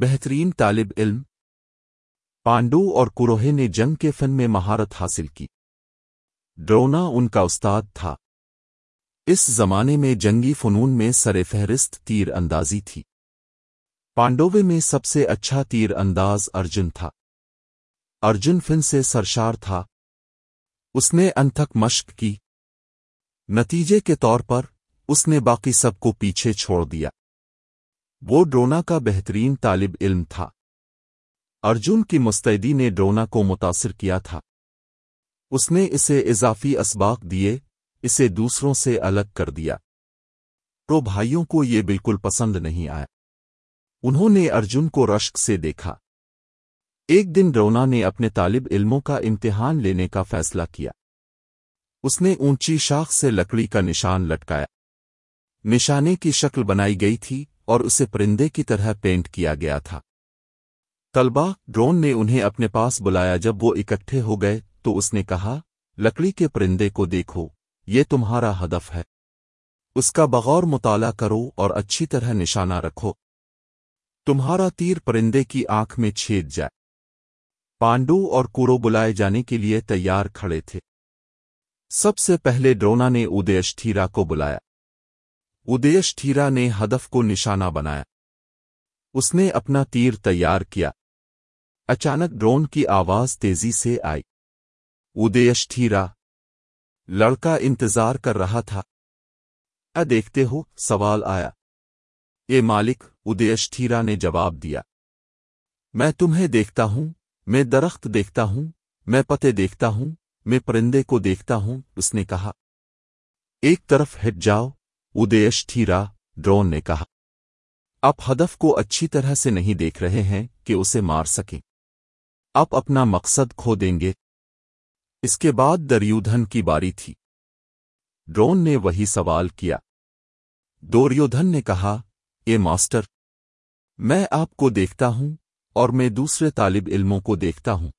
بہترین طالب علم پانڈو اور کروہے نے جنگ کے فن میں مہارت حاصل کی۔ ڈرونا ان کا استاد تھا۔ اس زمانے میں جنگی فنون میں سر فہرست تیر اندازی تھی۔ پانڈوے میں سب سے اچھا تیر انداز ارجن تھا۔ ارجن فن سے سرشار تھا۔ اس نے انتھک مشق کی۔ نتیجے کے طور پر اس نے باقی سب کو پیچھے چھوڑ دیا۔ وہ ڈرونا کا بہترین طالب علم تھا۔ ارجن کی مستعدی نے ڈرونا کو متاثر کیا تھا۔ اس نے اسے اضافی اسباق دیے، اسے دوسروں سے الگ کر دیا۔ تو بھائیوں کو یہ بالکل پسند نہیں آیا۔ انہوں نے ارجن کو رشک سے دیکھا۔ ایک دن ڈرونا نے اپنے طالب علموں کا امتحان لینے کا فیصلہ کیا۔ اس نے اونچی شاخ سے لکڑی کا نشان لٹکایا۔ نشانے کی شکل بنائی گئی تھی۔ اور اسے پرندے کی طرح پینٹ کیا گیا تھا۔ طلبہ ڈرون نے انہیں اپنے پاس بلایا، جب وہ اکٹھے ہو گئے تو اس نے کہا، لکڑی کے پرندے کو دیکھو، یہ تمہارا ہدف ہے۔ اس کا بغور مطالعہ کرو اور اچھی طرح نشانہ رکھو۔ تمہارا تیر پرندے کی آنکھ میں چھید جائے۔ پانڈو اور کورو بلائے جانے کے لیے تیار کھڑے تھے۔ سب سے پہلے ڈرونا نے ادیش ٹھیرا کو بلایا۔ ادیش ٹھیرا نے ہدف کو نشانہ بنایا۔ اس نے اپنا تیر تیار کیا۔ اچانک ڈرون کی آواز تیزی سے آئی۔ ادیش ٹھیرا لڑکا انتظار کر رہا تھا۔ ا دیکھتے ہو، سوال آیا۔ اے مالک، ادیش ٹھیرا نے جواب دیا۔ میں تمہیں دیکھتا ہوں، میں درخت دیکھتا ہوں، میں پتے دیکھتا ہوں، میں پرندے کو دیکھتا ہوں، اس نے کہا۔ ایک طرف ہٹ جاؤ۔ ادیش ٹھیرا ڈرون نے کہا۔ آپ ہدف کو اچھی طرح سے نہیں دیکھ رہے ہیں کہ اسے مار سکیں۔ آپ اپنا مقصد کھو دیں گے۔ اس کے بعد دریودھن کی باری تھی۔ ڈرون نے وہی سوال کیا۔ دوریودھن نے کہا، اے ماسٹر، میں آپ کو دیکھتا ہوں اور میں دوسرے طالب علموں کو دیکھتا ہوں۔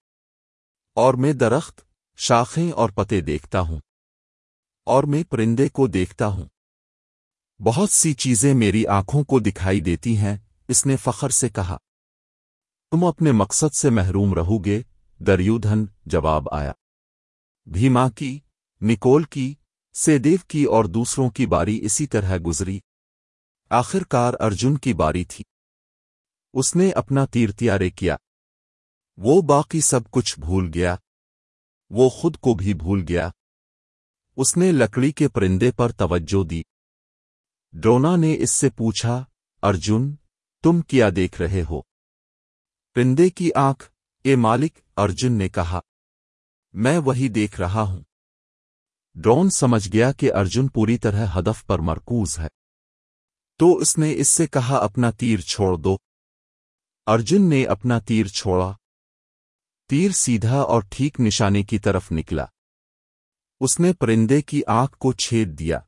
اور میں درخت، شاخیں اور پتے دیکھتا ہوں۔ اور میں پرندے کو دیکھتا ہوں۔ بہت سی چیزیں میری آنکھوں کو دکھائی دیتی ہیں، اس نے فخر سے کہا۔ تم اپنے مقصد سے محروم رہو گے دریودھن جواب آیا۔ بھیما کی، نکول کی، سیدیو کی اور دوسروں کی باری اسی طرح گزری۔ آخر کار ارجن کی باری تھی۔ اس نے اپنا تیر تیارے کیا۔ وہ باقی سب کچھ بھول گیا۔ وہ خود کو بھی بھول گیا۔ اس نے لکڑی کے پرندے پر توجہ دی۔ ڈونا نے اس سے پوچھا، ارجن، تم کیا دیکھ رہے ہو؟ پرندے کی آنکھ، اے مالک، ارجن نے کہا، میں وہی دیکھ رہا ہوں۔ ڈرون سمجھ گیا کہ ارجن پوری طرح ہدف پر مرکوز ہے۔ تو اس نے اس سے کہا، اپنا تیر چھوڑ دو۔ ارجن نے اپنا تیر چھوڑا۔ تیر سیدھا اور ٹھیک نشانے کی طرف نکلا۔ اس نے پرندے کی آنکھ کو چھید دیا۔